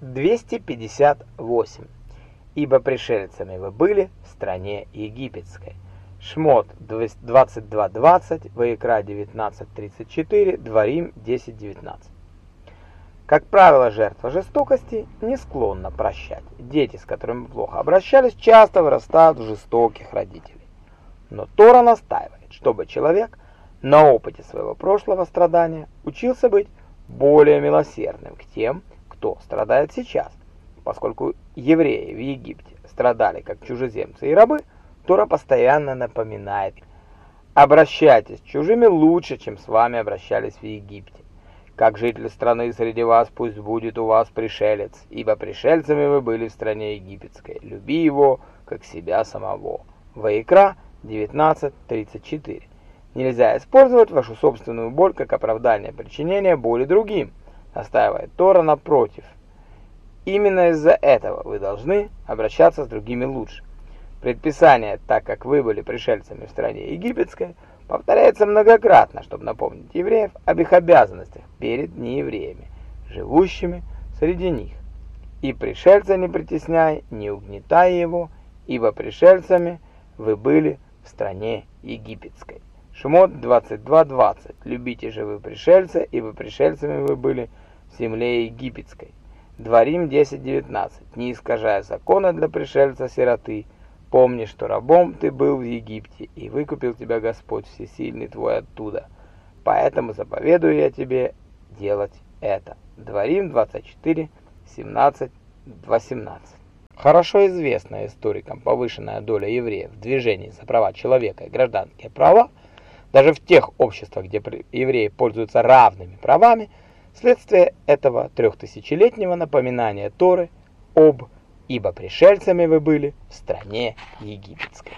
258. Ибо пришельцами вы были в стране египетской. Шмот 22.20, Ваикра 19.34, Дворим 10.19. Как правило, жертва жестокости не склонна прощать. Дети, с которыми плохо обращались, часто вырастают в жестоких родителей. Но Тора настаивает, чтобы человек на опыте своего прошлого страдания учился быть более милосердным к тем, кто страдает сейчас. Поскольку евреи в Египте страдали как чужеземцы и рабы, Тора постоянно напоминает «Обращайтесь чужими лучше, чем с вами обращались в Египте. Как житель страны среди вас, пусть будет у вас пришелец, ибо пришельцами вы были в стране египетской. Люби его, как себя самого. Ваикра 19.34. Нельзя использовать вашу собственную боль как оправдание причинения боли другим, настаивает Тора напротив. Именно из-за этого вы должны обращаться с другими лучше. Предписание, так как вы были пришельцами в стране египетской, повторяется многократно, чтобы напомнить евреев об их обязанностях перед неевреями, живущими среди них. И пришельца не притесняй, не угнетай его, ибо пришельцами вы были в стране египетской. Шмот 22.20. Любите же вы пришельца, ибо пришельцами вы были земле египетской. Дворим 10.19. Не искажая закона для пришельца-сироты, Помни, что рабом ты был в Египте, и выкупил тебя Господь Всесильный твой оттуда. Поэтому заповедую я тебе делать это. Дворим 24, 17, 18. Хорошо известная историкам повышенная доля евреев в движении за права человека и гражданские права, даже в тех обществах, где евреи пользуются равными правами, следствие этого трехтысячелетнего напоминания Торы об ибо пришельцами вы были в стране египетской.